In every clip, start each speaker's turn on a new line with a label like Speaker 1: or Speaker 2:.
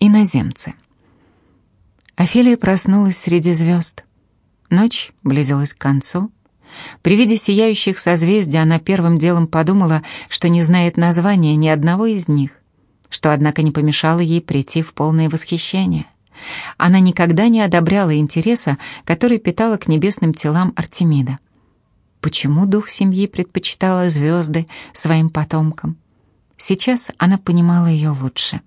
Speaker 1: Иноземцы. Офелия проснулась среди звезд. Ночь близилась к концу. При виде сияющих созвездий она первым делом подумала, что не знает названия ни одного из них, что, однако, не помешало ей прийти в полное восхищение. Она никогда не одобряла интереса, который питала к небесным телам Артемида. Почему дух семьи предпочитала звезды своим потомкам? Сейчас она понимала ее лучше.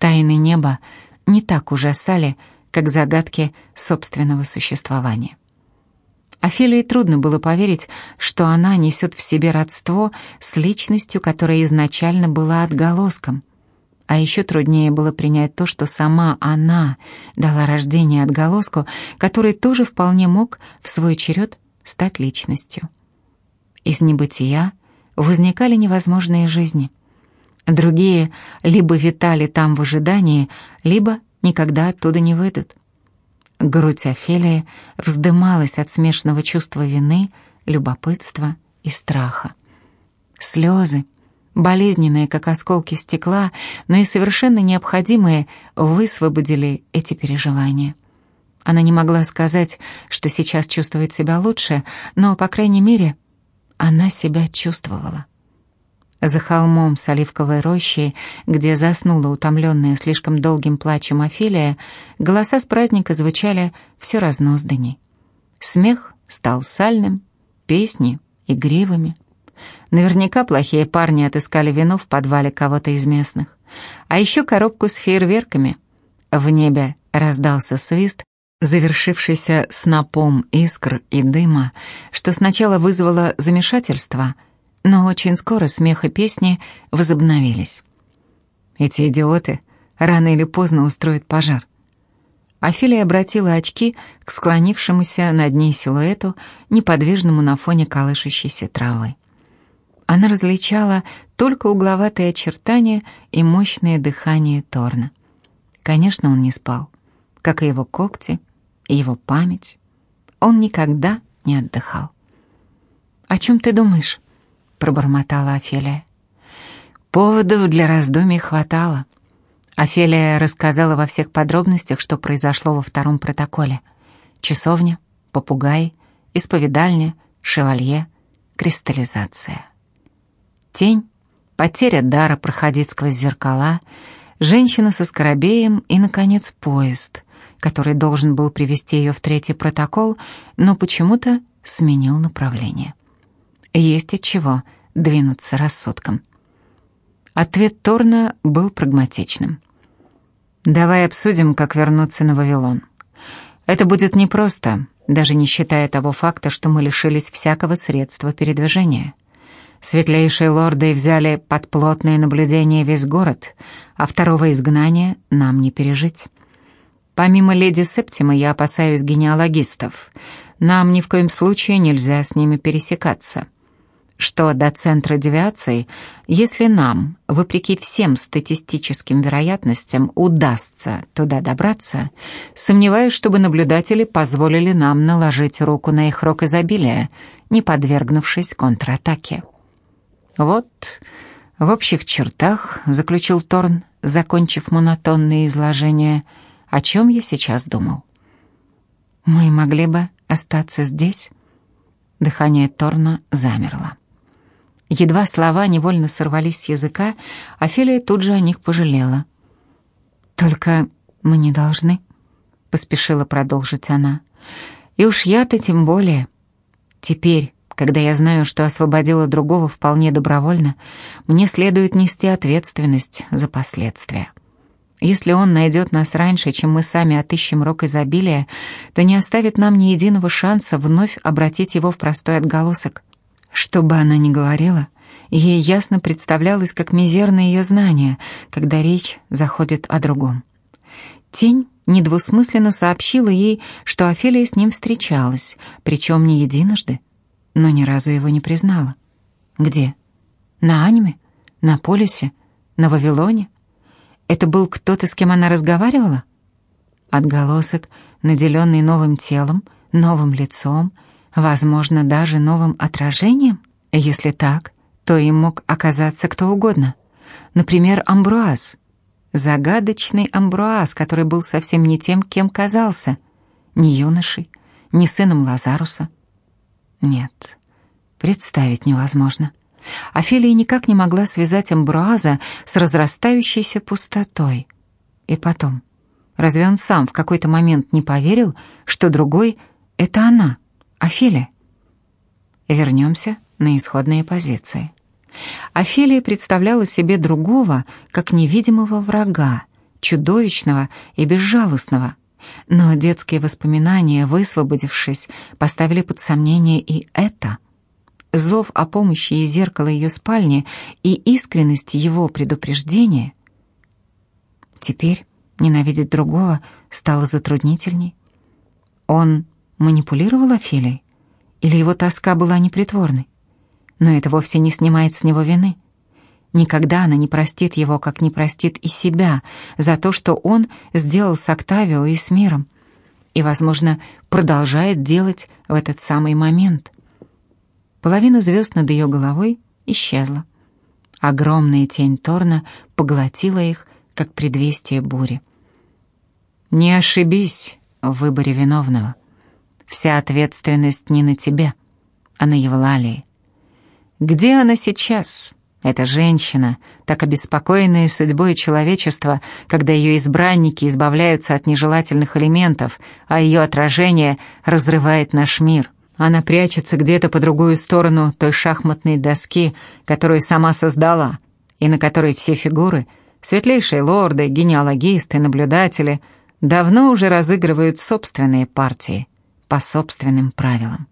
Speaker 1: Тайны неба не так ужасали, как загадки собственного существования. Офелии трудно было поверить, что она несет в себе родство с личностью, которая изначально была отголоском. А еще труднее было принять то, что сама она дала рождение отголоску, который тоже вполне мог в свой черед стать личностью. Из небытия возникали невозможные жизни. Другие либо витали там в ожидании, либо никогда оттуда не выйдут. Грудь Офелии вздымалась от смешанного чувства вины, любопытства и страха. Слезы, болезненные, как осколки стекла, но и совершенно необходимые, высвободили эти переживания. Она не могла сказать, что сейчас чувствует себя лучше, но, по крайней мере, она себя чувствовала. За холмом с оливковой рощей, где заснула утомленная слишком долгим плачем Офелия, голоса с праздника звучали все разнозданней. Смех стал сальным, песни — игривыми. Наверняка плохие парни отыскали вино в подвале кого-то из местных. А еще коробку с фейерверками. В небе раздался свист, завершившийся снопом искр и дыма, что сначала вызвало замешательство — но очень скоро смех и песни возобновились. Эти идиоты рано или поздно устроят пожар. Афилия обратила очки к склонившемуся над ней силуэту, неподвижному на фоне колышущейся травы. Она различала только угловатые очертания и мощное дыхание Торна. Конечно, он не спал, как и его когти, и его память. Он никогда не отдыхал. «О чем ты думаешь?» Пробормотала Офелия. Поводов для раздумий хватало. Офелия рассказала во всех подробностях, что произошло во втором протоколе. Часовня, попугай, исповедальня, шевалье, кристаллизация. Тень, потеря дара проходить сквозь зеркала, женщина со скоробеем и, наконец, поезд, который должен был привести ее в третий протокол, но почему-то сменил направление есть от чего двинуться рассудком. Ответ Торна был прагматичным. «Давай обсудим, как вернуться на Вавилон. Это будет непросто, даже не считая того факта, что мы лишились всякого средства передвижения. Светлейшие лорды взяли под плотное наблюдение весь город, а второго изгнания нам не пережить. Помимо леди Септима я опасаюсь генеалогистов. Нам ни в коем случае нельзя с ними пересекаться» что до центра девиации, если нам, вопреки всем статистическим вероятностям, удастся туда добраться, сомневаюсь, чтобы наблюдатели позволили нам наложить руку на их рог изобилия, не подвергнувшись контратаке. Вот, в общих чертах, заключил Торн, закончив монотонное изложение, о чем я сейчас думал. Мы могли бы остаться здесь? Дыхание Торна замерло. Едва слова невольно сорвались с языка, Офелия тут же о них пожалела. «Только мы не должны», — поспешила продолжить она. «И уж я-то тем более. Теперь, когда я знаю, что освободила другого вполне добровольно, мне следует нести ответственность за последствия. Если он найдет нас раньше, чем мы сами отыщем рок изобилия, то не оставит нам ни единого шанса вновь обратить его в простой отголосок. Что бы она ни говорила, ей ясно представлялось, как мизерно ее знание, когда речь заходит о другом. Тень недвусмысленно сообщила ей, что Офелия с ним встречалась, причем не единожды, но ни разу его не признала. Где? На Аниме? На полюсе? На Вавилоне? Это был кто-то, с кем она разговаривала? Отголосок, наделенный новым телом, новым лицом — Возможно, даже новым отражением? Если так, то им мог оказаться кто угодно. Например, Амбруаз. загадочный Амбруаз, который был совсем не тем, кем казался, не юношей, не сыном Лазаруса. Нет, представить невозможно. Офелия никак не могла связать Амбруаза с разрастающейся пустотой. И потом, разве он сам в какой-то момент не поверил, что другой — это она, Офелия? Вернемся на исходные позиции. Офелия представляла себе другого, как невидимого врага, чудовищного и безжалостного. Но детские воспоминания, высвободившись, поставили под сомнение и это. Зов о помощи из зеркала ее спальни и искренность его предупреждения. Теперь ненавидеть другого стало затруднительней. Он манипулировал Офелией? Или его тоска была непритворной? Но это вовсе не снимает с него вины. Никогда она не простит его, как не простит и себя, за то, что он сделал с Октавио и с миром. И, возможно, продолжает делать в этот самый момент. Половина звезд над ее головой исчезла. Огромная тень Торна поглотила их, как предвестие бури. «Не ошибись в выборе виновного. Вся ответственность не на тебе, а на Евлалии. Где она сейчас? Эта женщина, так обеспокоенная судьбой человечества, когда ее избранники избавляются от нежелательных элементов, а ее отражение разрывает наш мир. Она прячется где-то по другую сторону той шахматной доски, которую сама создала, и на которой все фигуры, светлейшие лорды, генеалогисты, наблюдатели, давно уже разыгрывают собственные партии по собственным правилам.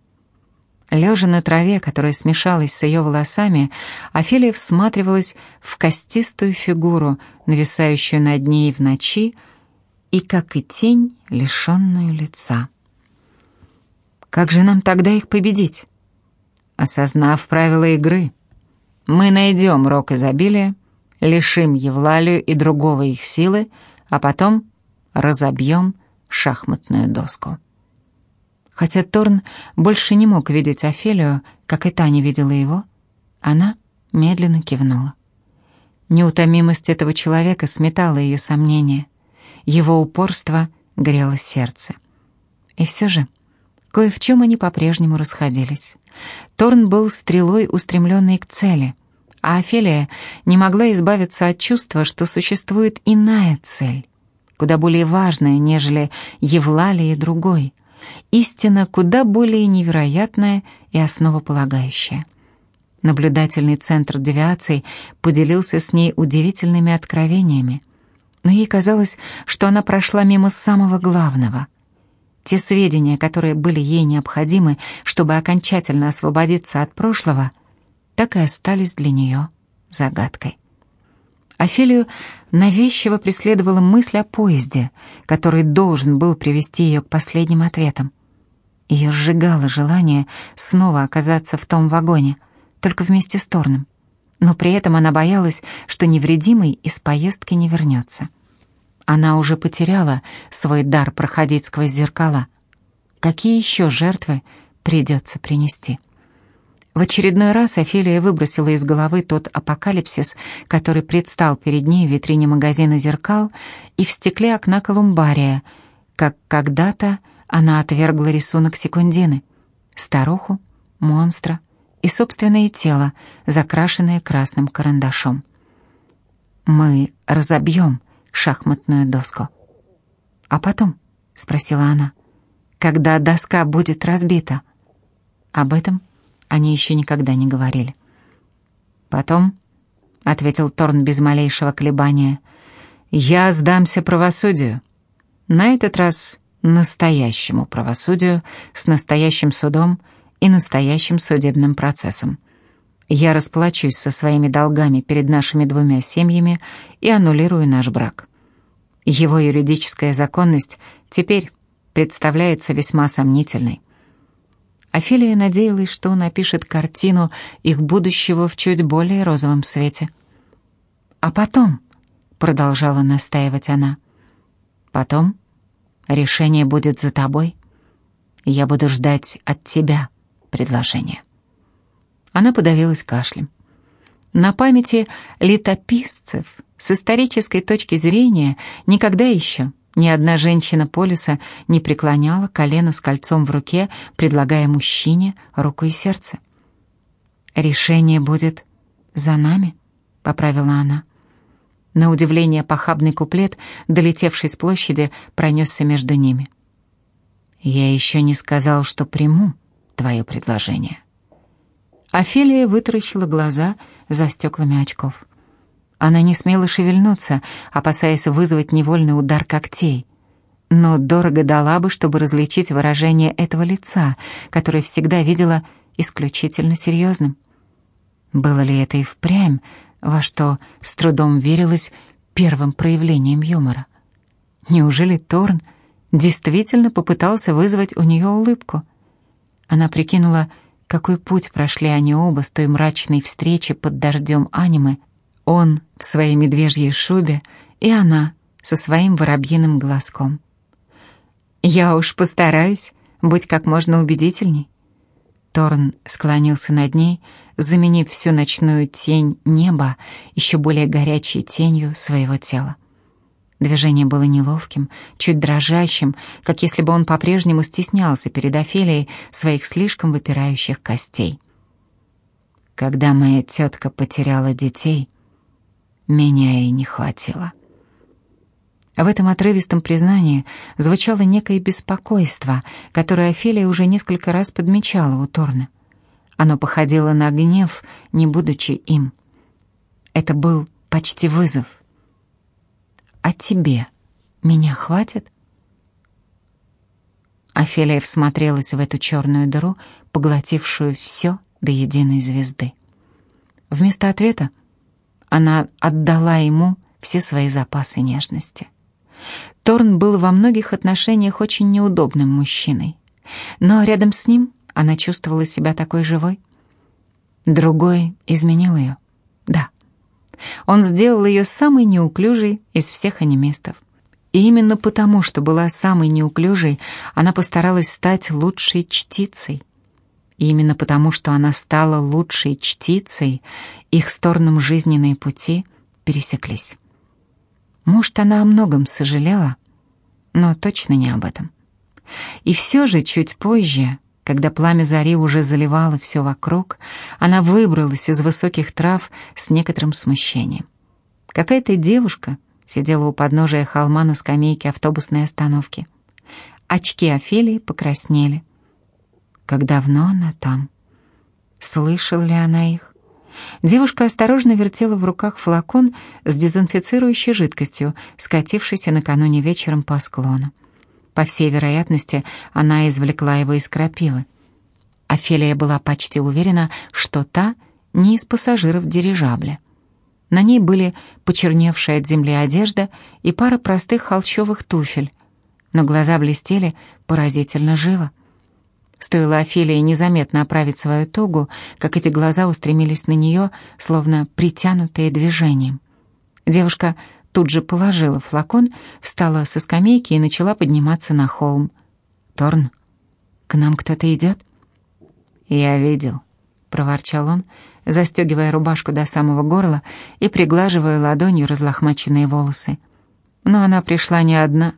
Speaker 1: Лежа на траве, которая смешалась с ее волосами, Офелия всматривалась в костистую фигуру, нависающую над ней в ночи, и, как и тень, лишенную лица. Как же нам тогда их победить? Осознав правила игры, мы найдем рок изобилия, лишим Евлалию и другого их силы, а потом разобьем шахматную доску. Хотя Торн больше не мог видеть Офелию, как и Таня видела его, она медленно кивнула. Неутомимость этого человека сметала ее сомнения. Его упорство грело сердце. И все же, кое в чем они по-прежнему расходились. Торн был стрелой, устремленной к цели, а Офелия не могла избавиться от чувства, что существует иная цель, куда более важная, нежели Евлалия другой — истина куда более невероятная и основополагающая. Наблюдательный центр девиаций поделился с ней удивительными откровениями, но ей казалось, что она прошла мимо самого главного. Те сведения, которые были ей необходимы, чтобы окончательно освободиться от прошлого, так и остались для нее загадкой. Офелию навязчиво преследовала мысль о поезде, который должен был привести ее к последним ответам. Ее сжигало желание снова оказаться в том вагоне, только вместе с Торном. Но при этом она боялась, что невредимый из поездки не вернется. Она уже потеряла свой дар проходить сквозь зеркала. Какие еще жертвы придется принести? В очередной раз Офелия выбросила из головы тот апокалипсис, который предстал перед ней в витрине магазина зеркал и в стекле окна колумбария, как когда-то она отвергла рисунок секундины, старуху, монстра и собственное тело, закрашенное красным карандашом. «Мы разобьем шахматную доску». «А потом?» — спросила она. «Когда доска будет разбита?» Об этом они еще никогда не говорили. «Потом», — ответил Торн без малейшего колебания, — «я сдамся правосудию. На этот раз настоящему правосудию с настоящим судом и настоящим судебным процессом. Я расплачусь со своими долгами перед нашими двумя семьями и аннулирую наш брак. Его юридическая законность теперь представляется весьма сомнительной. Офелия надеялась, что он опишет картину их будущего в чуть более розовом свете. «А потом», — продолжала настаивать она, — «потом решение будет за тобой. Я буду ждать от тебя предложения». Она подавилась кашлем. На памяти летописцев С исторической точки зрения никогда еще ни одна женщина полюса не преклоняла колено с кольцом в руке, предлагая мужчине руку и сердце. «Решение будет за нами», — поправила она. На удивление похабный куплет, долетевший с площади, пронесся между ними. «Я еще не сказал, что приму твое предложение». Офелия вытаращила глаза за стеклами очков. Она не смела шевельнуться, опасаясь вызвать невольный удар когтей. Но дорого дала бы, чтобы различить выражение этого лица, которое всегда видела исключительно серьезным. Было ли это и впрямь, во что с трудом верилось первым проявлением юмора? Неужели Торн действительно попытался вызвать у нее улыбку? Она прикинула, какой путь прошли они оба с той мрачной встречи под дождем анимы, он в своей медвежьей шубе и она со своим воробьиным глазком. «Я уж постараюсь быть как можно убедительней». Торн склонился над ней, заменив всю ночную тень неба еще более горячей тенью своего тела. Движение было неловким, чуть дрожащим, как если бы он по-прежнему стеснялся перед Офелией своих слишком выпирающих костей. Когда моя тетка потеряла детей, меня и не хватило. В этом отрывистом признании звучало некое беспокойство, которое Офелия уже несколько раз подмечала у Торна. Оно походило на гнев, не будучи им. Это был почти вызов. «А тебе меня хватит?» Офелия всмотрелась в эту черную дыру, поглотившую все до единой звезды. Вместо ответа она отдала ему все свои запасы нежности. Торн был во многих отношениях очень неудобным мужчиной, но рядом с ним она чувствовала себя такой живой. Другой изменил ее. Да. Он сделал ее самой неуклюжей из всех аниместов. И именно потому, что была самой неуклюжей, она постаралась стать лучшей чтицей. И именно потому, что она стала лучшей чтицей, их сторонам жизненные пути пересеклись. Может, она о многом сожалела, но точно не об этом. И все же чуть позже, когда пламя зари уже заливало все вокруг, она выбралась из высоких трав с некоторым смущением. Какая-то девушка сидела у подножия холма на скамейке автобусной остановки. Очки Офелии покраснели. Как давно она там? Слышала ли она их? Девушка осторожно вертела в руках флакон с дезинфицирующей жидкостью, скатившейся накануне вечером по склону. По всей вероятности, она извлекла его из крапивы. Офелия была почти уверена, что та не из пассажиров дирижабля. На ней были почерневшая от земли одежда и пара простых холщовых туфель, но глаза блестели поразительно живо. Стоило Офелии незаметно оправить свою тогу, как эти глаза устремились на нее, словно притянутые движением. Девушка тут же положила флакон, встала со скамейки и начала подниматься на холм. «Торн, к нам кто-то идет?» «Я видел», — проворчал он, застегивая рубашку до самого горла и приглаживая ладонью разлохмаченные волосы. Но она пришла не одна,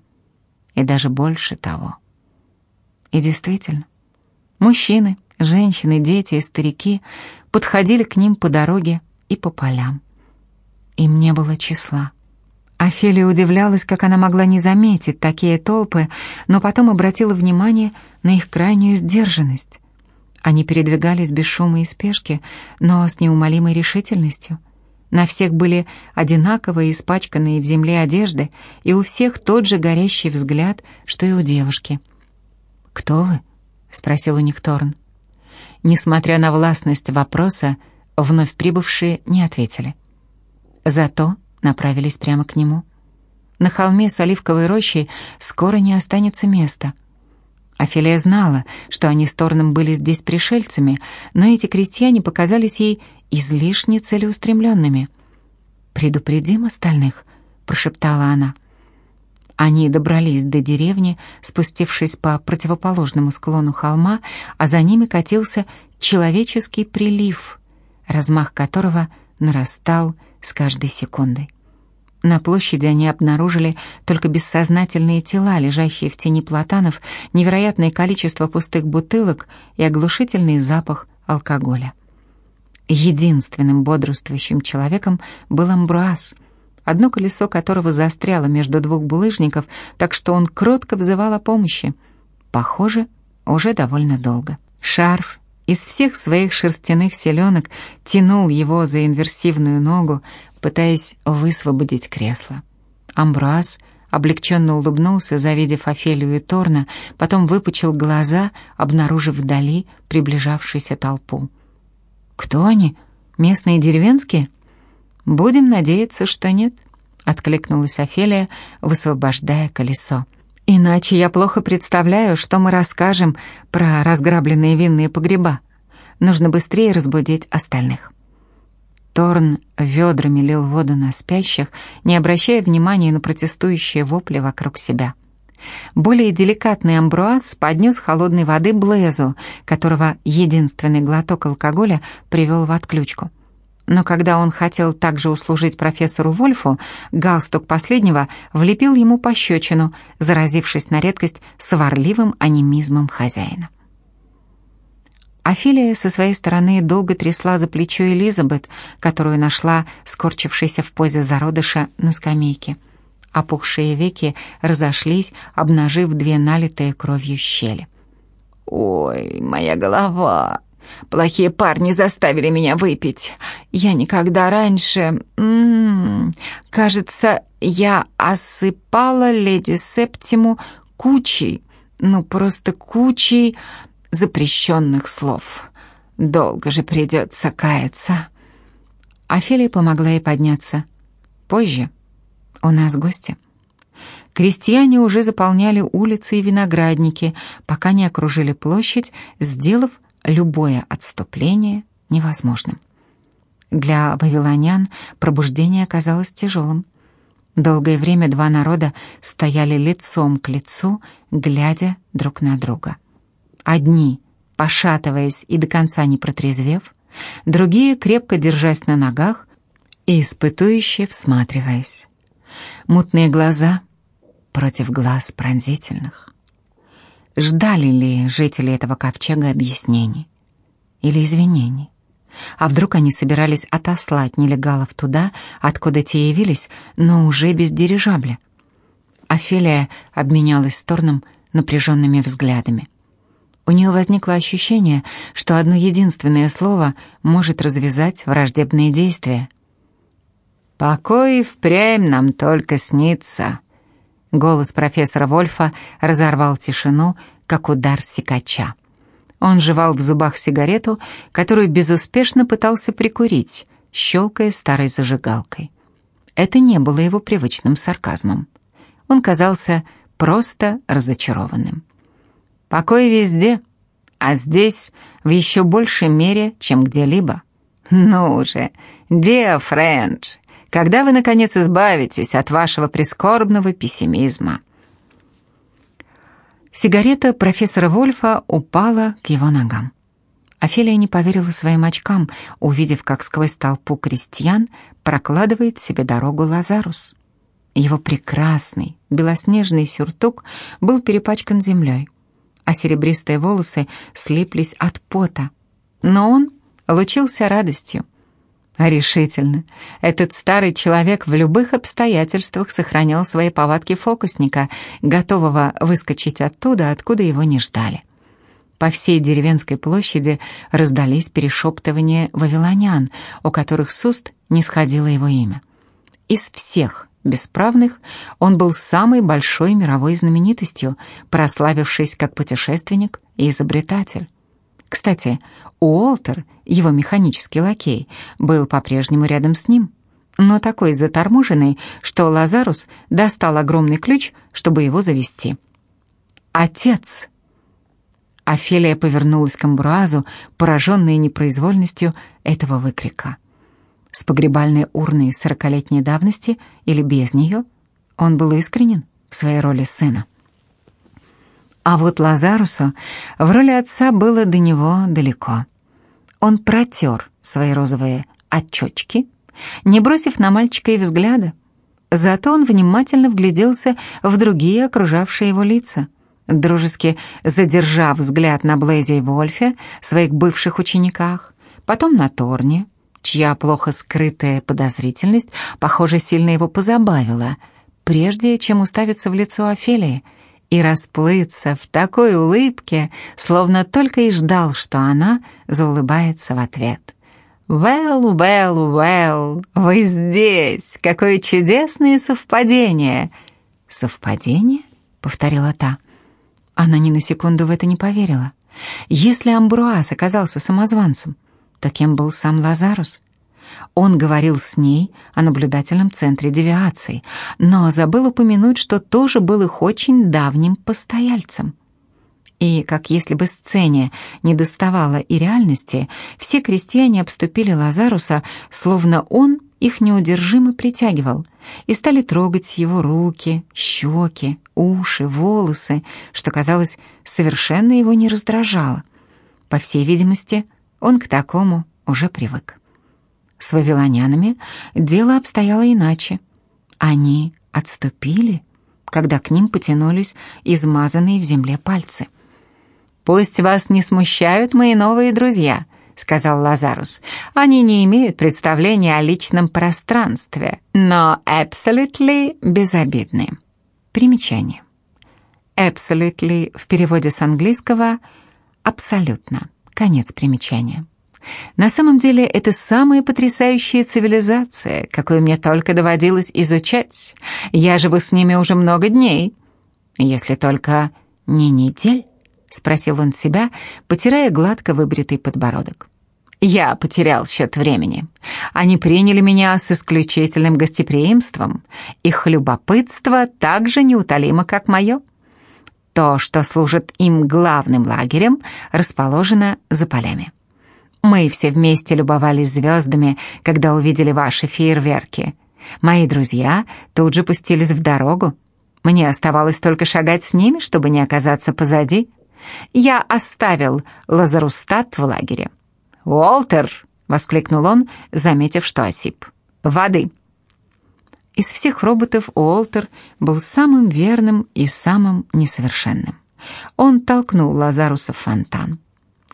Speaker 1: и даже больше того. И действительно, Мужчины, женщины, дети и старики подходили к ним по дороге и по полям. Им не было числа. Офелия удивлялась, как она могла не заметить такие толпы, но потом обратила внимание на их крайнюю сдержанность. Они передвигались без шума и спешки, но с неумолимой решительностью. На всех были одинаковые испачканные в земле одежды, и у всех тот же горящий взгляд, что и у девушки. «Кто вы?» — спросил у них Торн. Несмотря на властность вопроса, вновь прибывшие не ответили. Зато направились прямо к нему. На холме с оливковой рощей скоро не останется места. Офелия знала, что они с Торном были здесь пришельцами, но эти крестьяне показались ей излишне целеустремленными. «Предупредим остальных», — прошептала она. Они добрались до деревни, спустившись по противоположному склону холма, а за ними катился человеческий прилив, размах которого нарастал с каждой секундой. На площади они обнаружили только бессознательные тела, лежащие в тени платанов, невероятное количество пустых бутылок и оглушительный запах алкоголя. Единственным бодрствующим человеком был Амбруаз, одно колесо которого застряло между двух булыжников, так что он кротко взывал о помощи. Похоже, уже довольно долго. Шарф из всех своих шерстяных селенок тянул его за инверсивную ногу, пытаясь высвободить кресло. Амбраз облегченно улыбнулся, завидев Офелию и Торна, потом выпучил глаза, обнаружив вдали приближавшуюся толпу. «Кто они? Местные деревенские?» «Будем надеяться, что нет», — откликнулась Офелия, высвобождая колесо. «Иначе я плохо представляю, что мы расскажем про разграбленные винные погреба. Нужно быстрее разбудить остальных». Торн ведрами лил воду на спящих, не обращая внимания на протестующие вопли вокруг себя. Более деликатный амбруаз поднес холодной воды Блезу, которого единственный глоток алкоголя привел в отключку. Но когда он хотел также услужить профессору Вольфу, галстук последнего влепил ему пощечину, заразившись на редкость сварливым анимизмом хозяина. Офелия со своей стороны долго трясла за плечо Элизабет, которую нашла скорчившейся в позе зародыша на скамейке. Опухшие веки разошлись, обнажив две налитые кровью щели. «Ой, моя голова! Плохие парни заставили меня выпить. Я никогда раньше... М -м -м, кажется, я осыпала леди Септиму кучей, ну просто кучей запрещенных слов. Долго же придется каяться. Офелия помогла ей подняться. Позже. У нас гости. Крестьяне уже заполняли улицы и виноградники, пока не окружили площадь, сделав любое отступление невозможным. Для вавилонян пробуждение оказалось тяжелым. Долгое время два народа стояли лицом к лицу, глядя друг на друга. Одни, пошатываясь и до конца не протрезвев, другие, крепко держась на ногах и испытующие, всматриваясь. Мутные глаза против глаз пронзительных. Ждали ли жители этого ковчега объяснений или извинений? А вдруг они собирались отослать нелегалов туда, откуда те явились, но уже без дирижабля? Офелия обменялась с Торном напряженными взглядами. У нее возникло ощущение, что одно единственное слово может развязать враждебные действия. «Покой впрямь нам только снится», — голос профессора Вольфа разорвал тишину, как удар секача. Он жевал в зубах сигарету, которую безуспешно пытался прикурить, щелкая старой зажигалкой. Это не было его привычным сарказмом. Он казался просто разочарованным. Покой везде, а здесь в еще большей мере, чем где-либо. Ну же, dear friend, когда вы, наконец, избавитесь от вашего прискорбного пессимизма?» Сигарета профессора Вольфа упала к его ногам. Офелия не поверила своим очкам, увидев, как сквозь толпу крестьян прокладывает себе дорогу Лазарус. Его прекрасный белоснежный сюртук был перепачкан землей а серебристые волосы слиплись от пота. Но он лучился радостью. А решительно, этот старый человек в любых обстоятельствах сохранял свои повадки фокусника, готового выскочить оттуда, откуда его не ждали. По всей деревенской площади раздались перешептывания вавилонян, у которых с уст не сходило его имя. Из всех бесправных, он был самой большой мировой знаменитостью, прославившись как путешественник и изобретатель. Кстати, Уолтер, его механический лакей, был по-прежнему рядом с ним, но такой заторможенный, что Лазарус достал огромный ключ, чтобы его завести. «Отец!» Офелия повернулась к Амбруазу, пораженная непроизвольностью этого выкрика с погребальной урной сорокалетней давности или без нее, он был искренен в своей роли сына. А вот Лазарусу в роли отца было до него далеко. Он протер свои розовые очечки, не бросив на мальчика и взгляда. Зато он внимательно вгляделся в другие окружавшие его лица, дружески задержав взгляд на Блейзе и Вольфе, своих бывших учениках, потом на Торне, чья плохо скрытая подозрительность, похоже, сильно его позабавила, прежде чем уставиться в лицо Офелии и расплыться в такой улыбке, словно только и ждал, что она заулыбается в ответ. «Well, well, well, вы здесь! Какое чудесное совпадение!» «Совпадение?» — повторила та. Она ни на секунду в это не поверила. Если Амбруаз оказался самозванцем, то кем был сам Лазарус? Он говорил с ней о наблюдательном центре девиации, но забыл упомянуть, что тоже был их очень давним постояльцем. И, как если бы сцене не доставало и реальности, все крестьяне обступили Лазаруса, словно он их неудержимо притягивал, и стали трогать его руки, щеки, уши, волосы, что, казалось, совершенно его не раздражало. По всей видимости, он к такому уже привык. С вавилонянами дело обстояло иначе. Они отступили, когда к ним потянулись измазанные в земле пальцы — «Пусть вас не смущают мои новые друзья», — сказал Лазарус. «Они не имеют представления о личном пространстве, но absolutely безобидны». Примечание. Absolutely в переводе с английского «абсолютно». Конец примечания. На самом деле это самая потрясающая цивилизация, какую мне только доводилось изучать. Я живу с ними уже много дней, если только не недель. — спросил он себя, потирая гладко выбритый подбородок. «Я потерял счет времени. Они приняли меня с исключительным гостеприимством. Их любопытство так же неутолимо, как мое. То, что служит им главным лагерем, расположено за полями. Мы все вместе любовались звездами, когда увидели ваши фейерверки. Мои друзья тут же пустились в дорогу. Мне оставалось только шагать с ними, чтобы не оказаться позади». Я оставил Лазарустат в лагере. «Уолтер!» — воскликнул он, заметив, что осип. «Воды!» Из всех роботов Уолтер был самым верным и самым несовершенным. Он толкнул Лазаруса в фонтан.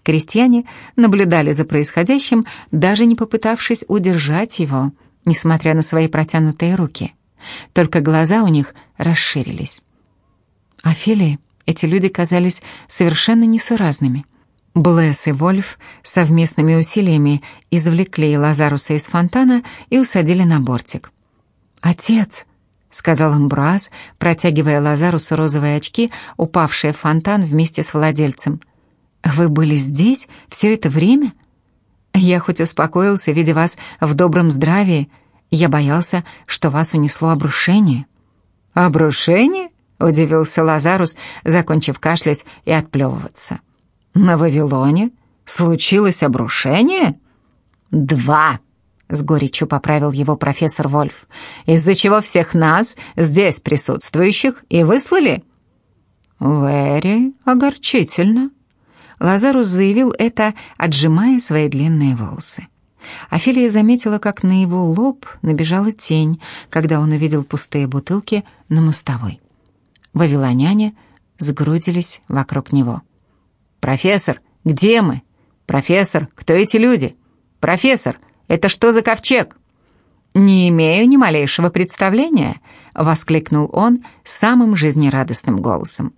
Speaker 1: Крестьяне наблюдали за происходящим, даже не попытавшись удержать его, несмотря на свои протянутые руки. Только глаза у них расширились. Офелия эти люди казались совершенно несуразными. Блесс и Вольф совместными усилиями извлекли Лазаруса из фонтана и усадили на бортик. «Отец!» — сказал Амбруаз, протягивая Лазарусу розовые очки, упавшие в фонтан вместе с владельцем. «Вы были здесь все это время?» «Я хоть успокоился, видя вас в добром здравии, я боялся, что вас унесло обрушение». «Обрушение?» — удивился Лазарус, закончив кашлять и отплевываться. «На Вавилоне случилось обрушение?» «Два», — с горечью поправил его профессор Вольф, «из-за чего всех нас, здесь присутствующих, и выслали». «Вэри огорчительно», — Лазарус заявил это, отжимая свои длинные волосы. Офелия заметила, как на его лоб набежала тень, когда он увидел пустые бутылки на мостовой. Вавилоняне сгрудились вокруг него. «Профессор, где мы? Профессор, кто эти люди? Профессор, это что за ковчег?» «Не имею ни малейшего представления», — воскликнул он самым жизнерадостным голосом.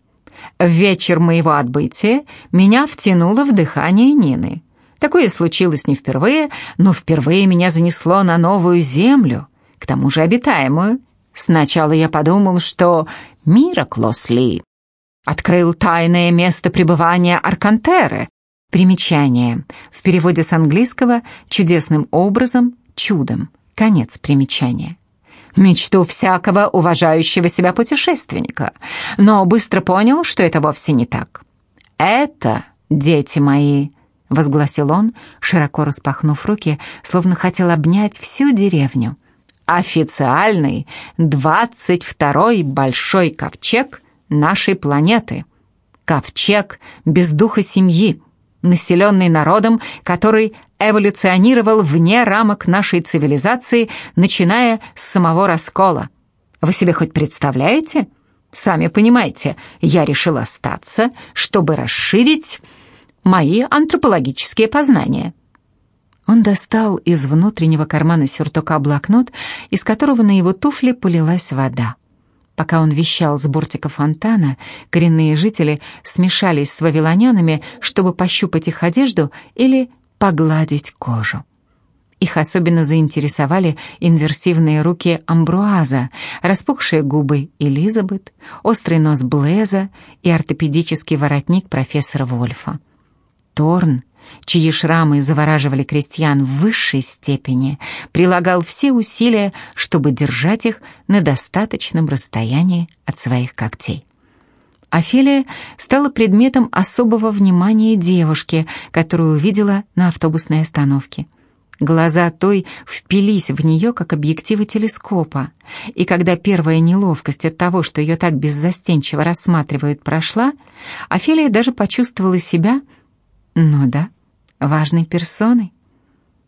Speaker 1: «В вечер моего отбытия меня втянуло в дыхание Нины. Такое случилось не впервые, но впервые меня занесло на новую землю, к тому же обитаемую. Сначала я подумал, что Мираклос ли открыл тайное место пребывания Аркантеры. Примечание. В переводе с английского «чудесным образом», «чудом». Конец примечания. Мечту всякого уважающего себя путешественника, но быстро понял, что это вовсе не так. «Это, дети мои», — возгласил он, широко распахнув руки, словно хотел обнять всю деревню — официальный 22-й большой ковчег нашей планеты. Ковчег без духа семьи, населенный народом, который эволюционировал вне рамок нашей цивилизации, начиная с самого раскола.
Speaker 2: Вы себе хоть представляете? Сами понимаете, я решил остаться, чтобы расширить мои антропологические познания».
Speaker 1: Он достал из внутреннего кармана сюртука блокнот, из которого на его туфли полилась вода. Пока он вещал с бортика фонтана, коренные жители смешались с вавилонянами, чтобы пощупать их одежду или погладить кожу. Их особенно заинтересовали инверсивные руки Амбруаза, распухшие губы Элизабет, острый нос Блеза и ортопедический воротник профессора Вольфа. Торн, чьи шрамы завораживали крестьян в высшей степени, прилагал все усилия, чтобы держать их на достаточном расстоянии от своих когтей. Офелия стала предметом особого внимания девушки, которую увидела на автобусной остановке. Глаза той впились в нее, как объективы телескопа, и когда первая неловкость от того, что ее так беззастенчиво рассматривают, прошла, Офелия даже почувствовала себя, ну да, важной персоной.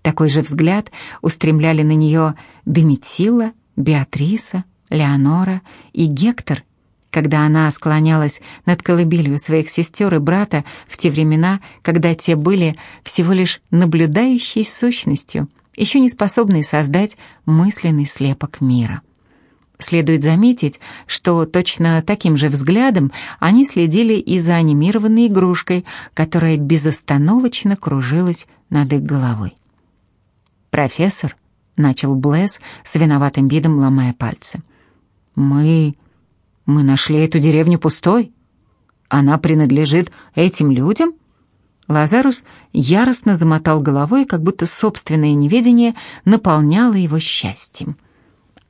Speaker 1: Такой же взгляд устремляли на нее Доmitilla, Беатриса, Леонора и Гектор когда она склонялась над колыбелью своих сестер и брата в те времена, когда те были всего лишь наблюдающей сущностью, еще не способной создать мысленный слепок мира. Следует заметить, что точно таким же взглядом они следили и за анимированной игрушкой, которая безостановочно кружилась над их головой. «Профессор», — начал Блэс с виноватым видом, ломая пальцы, — «мы мы нашли эту деревню пустой. Она принадлежит этим людям? Лазарус яростно замотал головой, как будто собственное неведение наполняло его счастьем.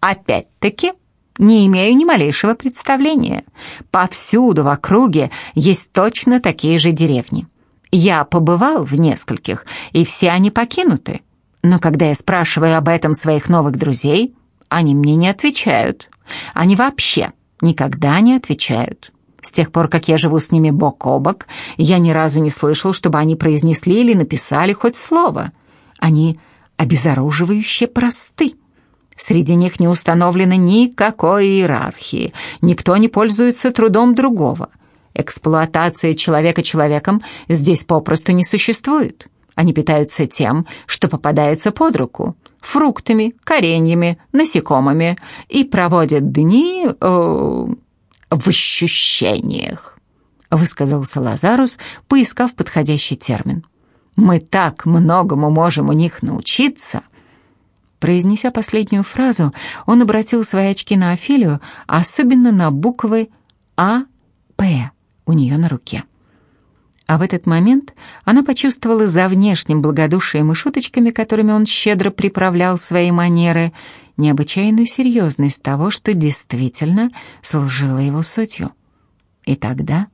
Speaker 1: Опять-таки, не имею ни малейшего представления. Повсюду в округе есть точно такие же деревни. Я побывал в нескольких, и все они покинуты. Но когда я спрашиваю об этом своих новых друзей, они мне не отвечают. Они вообще никогда не отвечают. С тех пор, как я живу с ними бок о бок, я ни разу не слышал, чтобы они произнесли или написали хоть слово. Они обезоруживающе просты. Среди них не установлено никакой иерархии, никто не пользуется трудом другого. Эксплуатация человека человеком здесь попросту не существует. Они питаются тем, что попадается под руку фруктами, кореньями, насекомыми и проводят дни э, в ощущениях, высказался Лазарус, поискав подходящий термин. Мы так многому можем у них научиться. Произнеся последнюю фразу, он обратил свои очки на Офелию, особенно на буквы А, П у нее на руке. А в этот момент она почувствовала за внешним благодушием и шуточками, которыми он щедро приправлял свои манеры, необычайную серьезность того, что действительно служило его сутью. И тогда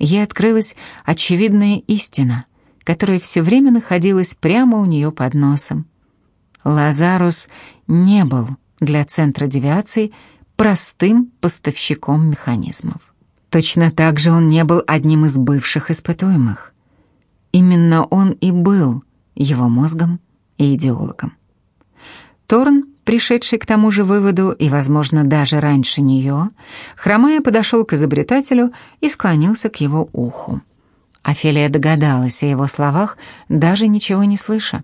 Speaker 1: ей открылась очевидная истина, которая все время находилась прямо у нее под носом. Лазарус не был для центра девиаций простым поставщиком механизмов. Точно так же он не был одним из бывших испытуемых. Именно он и был его мозгом и идеологом. Торн, пришедший к тому же выводу и, возможно, даже раньше нее, хромая подошел к изобретателю и склонился к его уху. Офелия догадалась о его словах, даже ничего не слыша.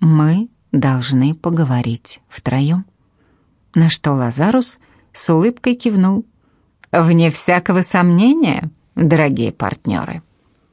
Speaker 1: «Мы должны поговорить втроем». На что Лазарус с улыбкой кивнул. Вне всякого сомнения, дорогие партнеры.